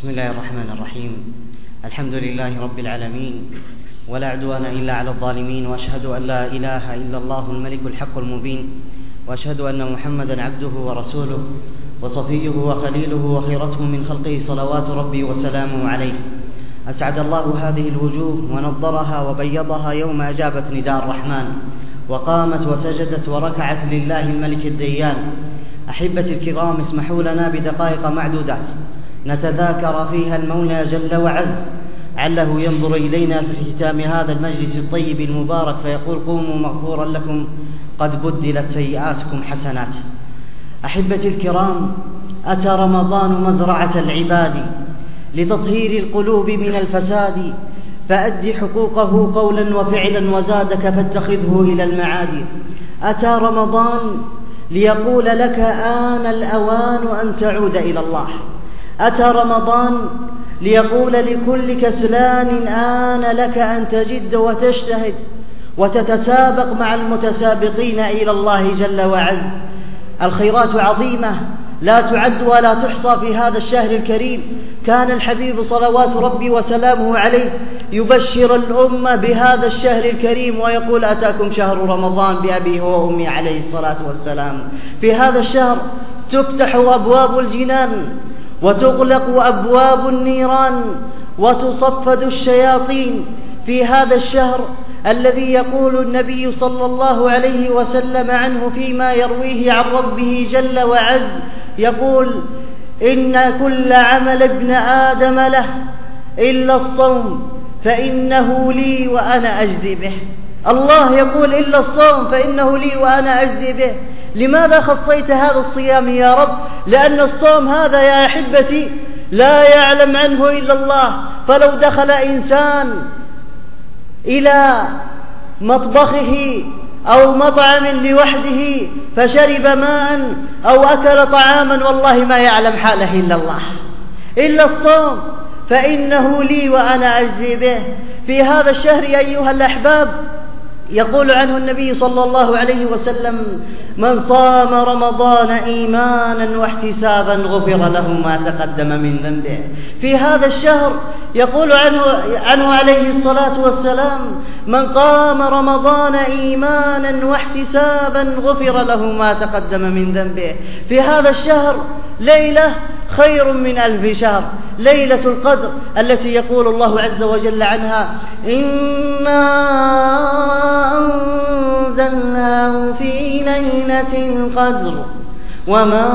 بسم الله الرحمن الرحيم. الحمد لله رب العالمين ولا عدوان إلا على الظالمين وأشهد أن لا إله إلا الله الملك الحق المبين وأشهد أن محمدا عبده ورسوله وصفيه وخليله وخيرته من خلقه صلوات ربي وسلامه عليه. أسعد الله هذه الوجوه ونضرها وبيضها يوم أجابت نداء الرحمن وقامت وسجدت وركعت لله الملك الديان. أحبتي الكرام اسمحوا لنا بدقائق معدودات. نتذاكر فيها المولى جل وعز. عله ينظر إلينا في ختام هذا المجلس الطيب المبارك فيقول قوموا مغفورا لكم قد بدلت سيئاتكم حسنات. أحبتي الكرام أتى رمضان مزرعة العباد لتطهير القلوب من الفساد فأد حقوقه قولا وفعلا وزادك فاتخذه إلى المعاد. أتى رمضان ليقول لك آن الأوان أن تعود إلى الله. أتى رمضان ليقول لكل كسلان آن لك أن تجد وتجتهد وتتسابق مع المتسابقين إلى الله جل وعز. الخيرات عظيمة لا تعد ولا تحصى في هذا الشهر الكريم. كان الحبيب صلوات ربي وسلامه عليه يبشر الأمة بهذا الشهر الكريم ويقول أتاكم شهر رمضان بأبيه وأمي عليه الصلاة والسلام. في هذا الشهر تفتح أبواب الجنان وتغلق أبواب النيران وتصفد الشياطين في هذا الشهر الذي يقول النبي صلى الله عليه وسلم عنه فيما يرويه عن ربه جل وعز. يقول إن كل عمل ابن آدم له إلا الصوم فإنه لي وأنا أجزي به. الله يقول إلا الصوم فإنه لي وأنا أجزي به. لماذا خصيت هذا الصيام يا رب؟ لأن الصوم هذا يا أحبتي لا يعلم عنه إلا الله. فلو دخل إنسان إلى مطبخه أو مطعم لوحده فشرب ماء أو أكل طعاما والله ما يعلم حاله إلا الله. إلا الصوم فإنه لي وأنا أجزي به. في هذا الشهر أيها الأحباب يقول عنه النبي صلى الله عليه وسلم من صام رمضان إيمانا واحتسابا غفر له ما تقدم من ذنبه. في هذا الشهر يقول عنه, عنه عليه الصلاة والسلام من قام رمضان إيمانا واحتسابا غفر له ما تقدم من ذنبه. في هذا الشهر ليلة خير من ألف شهر ليلة القدر التي يقول الله عز وجل عنها إنا أنزلناه في ليلة القدر وما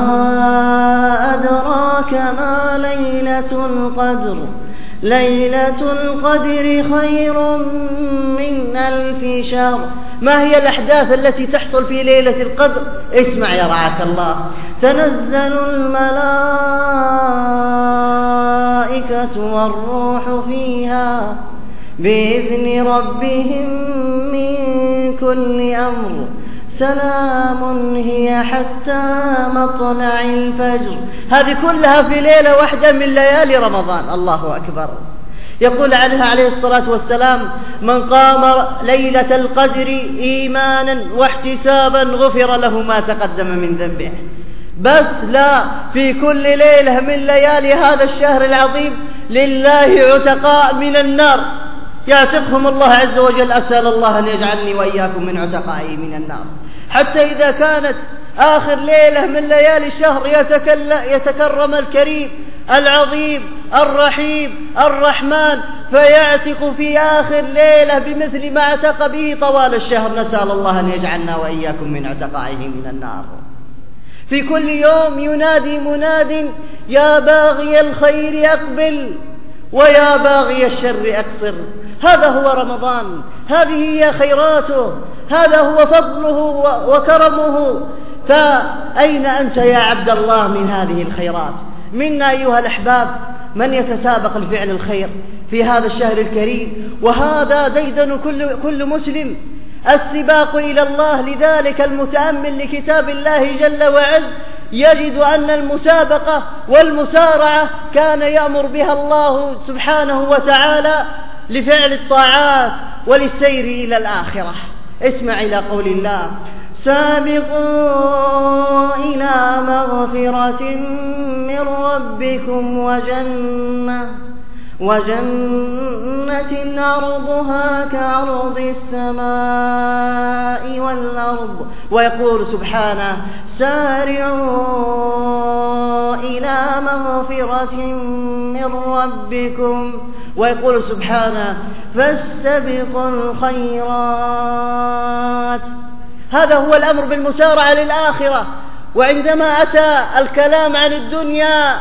أدراك ما ليلة القدر ليلة القدر خير من ألف شهر. ما هي الأحداث التي تحصل في ليلة القدر؟ اسمع يا رعاك الله. تنزل الملائكة والروح فيها. بإذن ربهم من كل أمر. سلام هي حتى مطلع الفجر. هذه كلها في ليلة واحدة من ليالي رمضان. الله أكبر. يقول عنها عليه الصلاة والسلام من قام ليلة القدر إيمانا واحتسابا غفر له ما تقدم من ذنبه. بس لا في كل ليلة من ليالي هذا الشهر العظيم لله عتقاء من النار. يعتقهم الله عز وجل أسأل الله أن يجعلني وإياكم من عتقائه من النار. حتى إذا كانت آخر ليلة من ليالي الشهر يتكرم الكريم العظيم الرحيم الرحمن فيعتق في آخر ليلة بمثل ما اعتق به طوال الشهر. نسأل الله أن يجعلنا وإياكم من عتقائه من النار. في كل يوم ينادي مناد يا باغي الخير أقبل ويا باغي الشر أقصر هذا هو رمضان هذه هي خيراته هذا هو فضله وكرمه. فأين أنت يا عبد الله من هذه الخيرات؟ منا أيها الأحباب من يتسابق لفعل الخير في هذا الشهر الكريم؟ وهذا ديدن كل, كل مسلم. السباق إلى الله لذلك المتأمل لكتاب الله جل وعز يجد أن المسابقة والمسارعة كان يأمر بها الله سبحانه وتعالى لفعل الطاعات وللسير إلى الآخرة. اسمع إلى قول الله. سابقوا إلى مغفرة من ربكم وجنة وجنة عرضها كعرض السماء والأرض. ويقول سبحانه سارعوا إلى مغفرة من ربكم. ويقول سبحانه فاستبقوا الخيرات. هذا هو الأمر بالمسارعة للآخرة. وعندما أتى الكلام عن الدنيا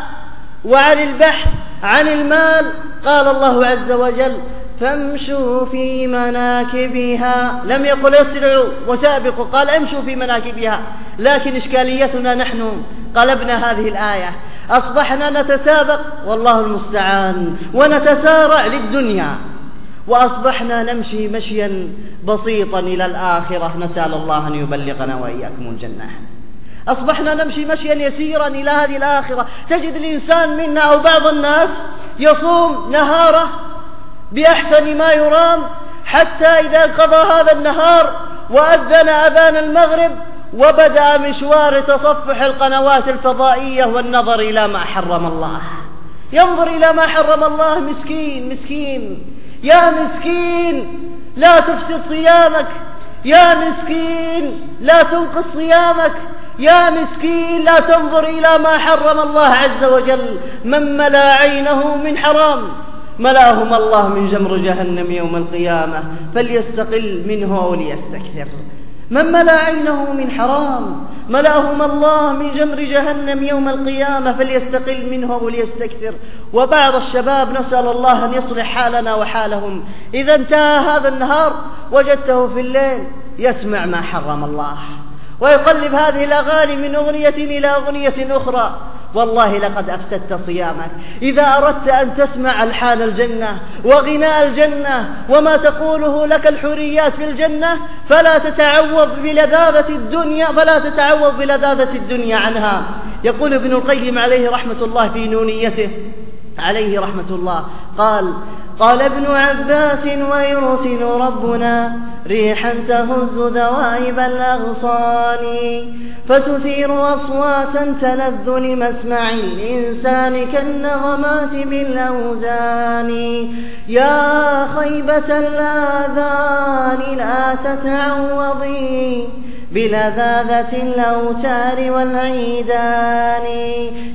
وعن البحث عن المال قال الله عز وجل فامشوا في مناكبها. لم يقل اسرعوا وسابقوا قال امشوا في مناكبها. لكن إشكاليتنا نحن قلبنا هذه الآية. أصبحنا نتسابق والله المستعان ونتسارع للدنيا. وأصبحنا نمشي مشيا بسيطا إلى الآخرة. نسأل الله أن يبلغنا وإياكم الجنة. أصبحنا نمشي مشيا يسيرا إلى هذه الآخرة. تجد الإنسان منا أو بعض الناس يصوم نهاره بأحسن ما يرام حتى إذا انقضى هذا النهار وأذن أذان المغرب وبدأ مشوار تصفح القنوات الفضائية والنظر إلى ما حرم الله. ينظر إلى ما حرم الله مسكين مسكين. يا مسكين لا تفسد صيامك. يا مسكين لا تنقص صيامك. يا مسكين لا تنظر إلى ما حرم الله عز وجل. من ملا عينه من حرام. ملاهم الله من جمر جهنم يوم القيامة فليستقل منه أو ليستكثر. من ملا عينه من حرام ملاهم الله من جمر جهنم يوم القيامة فليستقل منه وليستكثر وبعض الشباب نسأل الله أن يصلح حالنا وحالهم. إذا انتهى هذا النهار وجدته في الليل يسمع ما حرم الله. ويقلب هذه الأغاني من أغنية إلى أغنية أخرى. والله لقد أفسدت صيامك. إذا أردت أن تسمع ألحان الجنة وغناء الجنة وما تقوله لك الحوريات في الجنة فلا تتعوض بلذاذة الدنيا فلا تتعوض بلذاذة الدنيا عنها. يقول ابن القيم عليه رحمة الله في نونيته عليه رحمة الله قال قال ابن عباس ويرسل ربنا ريحا تهز دوائب الأغصان. فتثير أصواتا تلذ لمسمع الإنسان كالنغمات بالأوزان يا خيبة الآذان لا تتعوضي بلذاذة الأوتار والعيدان.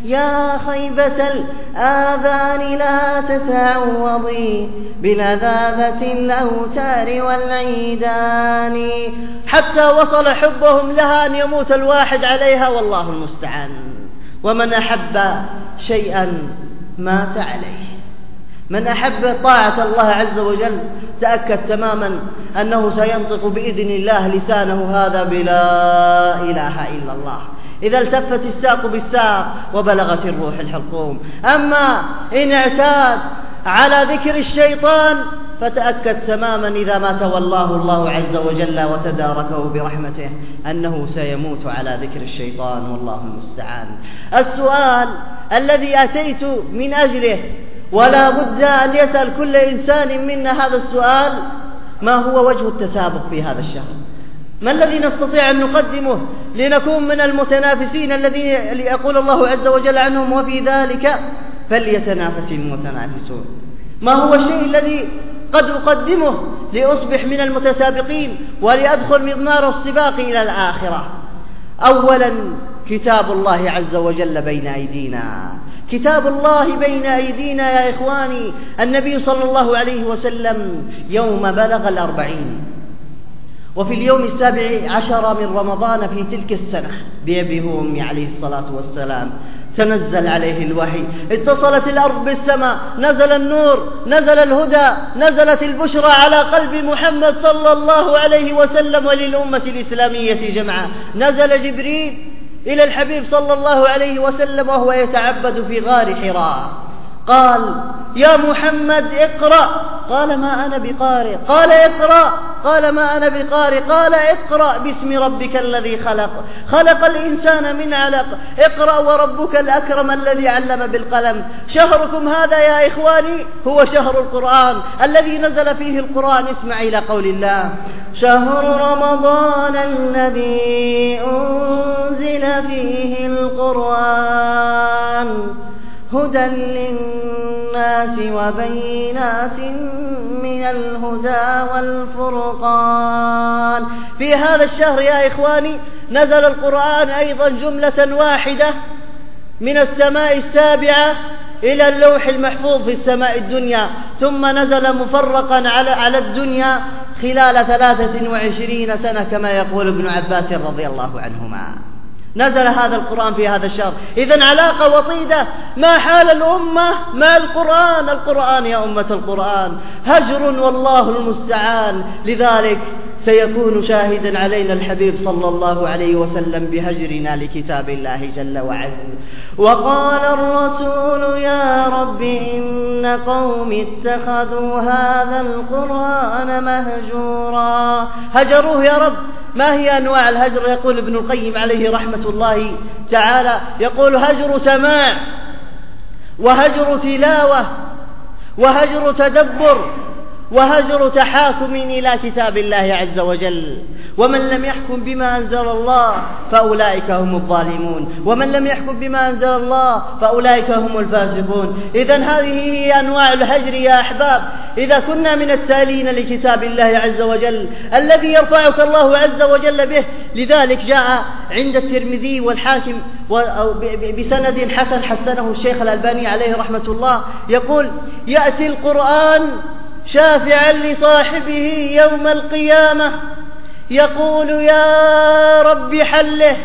يا خيبة الآذان لا تتعوضي. بلذاذة الأوتار والعيدان. حتى وصل حبهم لها أن يموت الواحد عليها والله المستعان. ومن أحب شيئا مات عليه. من أحب طاعة الله عز وجل تأكد تماما أنه سينطق بإذن الله لسانه هذا بلا إله إلا الله. إذا التفت الساق بالساق وبلغت الروح الحلقوم. أما إن اعتاد على ذكر الشيطان فتأكد تماما إذا ما تولاه الله عز وجل وتداركه برحمته أنه سيموت على ذكر الشيطان والله المستعان. السؤال الذي أتيت من أجله ولا بد أن يسأل كل إنسان منا هذا السؤال ما هو وجه التسابق في هذا الشهر؟ ما الذي نستطيع أن نقدمه لنكون من المتنافسين الذين يقول الله عز وجل عنهم وفي ذلك فليتنافس المتنافسون؟ ما هو الشيء الذي قد أقدمه لأصبح من المتسابقين ولأدخل مضمار السباق إلى الآخرة؟ أولا كتاب الله عز وجل بين أيدينا. كتاب الله بين أيدينا يا إخواني. النبي صلى الله عليه وسلم يوم بلغ الأربعين. وفي اليوم السابع عشر من رمضان في تلك السنة بأبي وأمي عليه الصلاة والسلام تنزل عليه الوحي. اتصلت الأرض بالسماء نزل النور نزل الهدى نزلت البشرى على قلب محمد صلى الله عليه وسلم وللأمة الإسلامية جمعا. نزل جبريل إلى الحبيب صلى الله عليه وسلم وهو يتعبد في غار حراء. قال يا محمد اقرأ. قال ما أنا بقارئ. قال اقرأ. قال ما أنا بقارئ. قال اقرأ باسم ربك الذي خلق. خلق الإنسان من علق. اقرأ وربك الأكرم الذي علم بالقلم. شهركم هذا يا إخواني هو شهر القرآن الذي نزل فيه القرآن. اسمع إلى قول الله. شهر رمضان الذي أنزل فيه القرآن. هدى للناس وبينات من الهدى والفرقان. في هذا الشهر يا إخواني نزل القرآن أيضا جملة واحدة من السماء السابعة إلى اللوح المحفوظ في السماء الدنيا ثم نزل مفرقا على على الدنيا خلال ثلاثة وعشرين سنة كما يقول ابن عباس رضي الله عنهما. نزل هذا القرآن في هذا الشهر. إذا علاقة وطيدة. ما حال الأمة؟ مع القرآن؟ القرآن يا أمة القرآن. هجر والله المستعان. لذلك سيكون شاهدا علينا الحبيب صلى الله عليه وسلم بهجرنا لكتاب الله جل وعز. وقال الرسول يا رب إن قوم اتخذوا هذا القرآن مهجورا. هجروه يا رب. ما هي أنواع الهجر؟ يقول ابن القيم عليه رحمة الله تعالى يقول هجر سماع وهجر تلاوة وهجر تدبر وهجر تحاكم إلى كتاب الله عز وجل. ومن لم يحكم بما أنزل الله فأولئك هم الظالمون. ومن لم يحكم بما أنزل الله فأولئك هم الفاسقون. إذا هذه هي أنواع الهجر يا أحباب. إذا كنا من التالين لكتاب الله عز وجل الذي يرفعك الله عز وجل به. لذلك جاء عند الترمذي والحاكم بسند حسن حسنه الشيخ الألباني عليه رحمة الله. يقول يأتي القرآن شافعا لصاحبه يوم القيامة يقول يا رب حله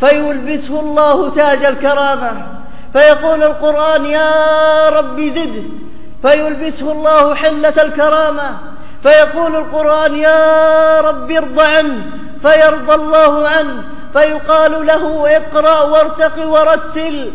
فيلبسه الله تاج الكرامة فيقول القرآن يا رب زد فيلبسه الله حلة الكرامة فيقول القرآن يا رب ارض عنه فيرضى الله عنه فيقال له اقرأ وارتق ورتل.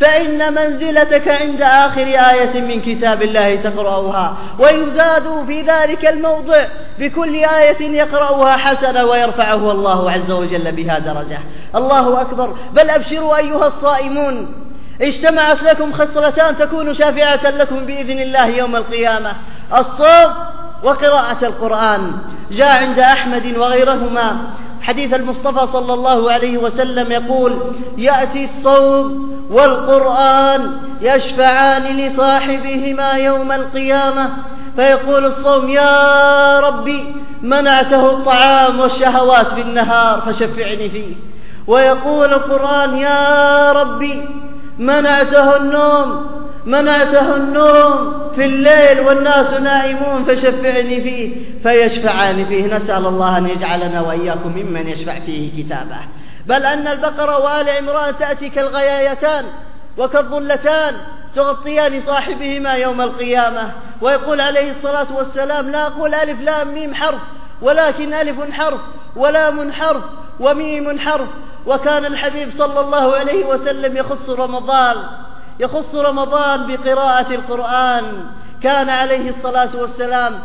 فإن منزلتك عند آخر آية من كتاب الله تقرأها ويزاد في ذلك الموضع بكل آية يقرأها حسنة ويرفعه الله عز وجل بها درجة. الله أكبر. بل أبشروا أيها الصائمون اجتمعت لكم خصلتان تكون شافعة لكم بإذن الله يوم القيامة. الصوم وقراءة القرآن. جاء عند أحمد وغيرهما حديث المصطفى صلى الله عليه وسلم يقول يأتي الصوم والقرآن يشفعان لصاحبهما يوم القيامة. فيقول الصوم يا ربي منعته الطعام والشهوات بالنهار فشفعني فيه. ويقول القرآن يا ربي منعته النوم منعته النوم في الليل والناس نائمون فشفعني فيه فيشفعان فيه. نسأل الله أن يجعلنا وإياكم ممن يشفع فيه كتابه. بل أن البقرة وآل عمران تأتي كالغيايتان وكالظلتان تغطيان صاحبهما يوم القيامة. ويقول عليه الصلاة والسلام لا أقول ألف لام ميم حرف ولكن ألف حرف ولام حرف وميم حرف. وكان الحبيب صلى الله عليه وسلم يخص رمضان يخص رمضان بقراءة القرآن. كان عليه الصلاة والسلام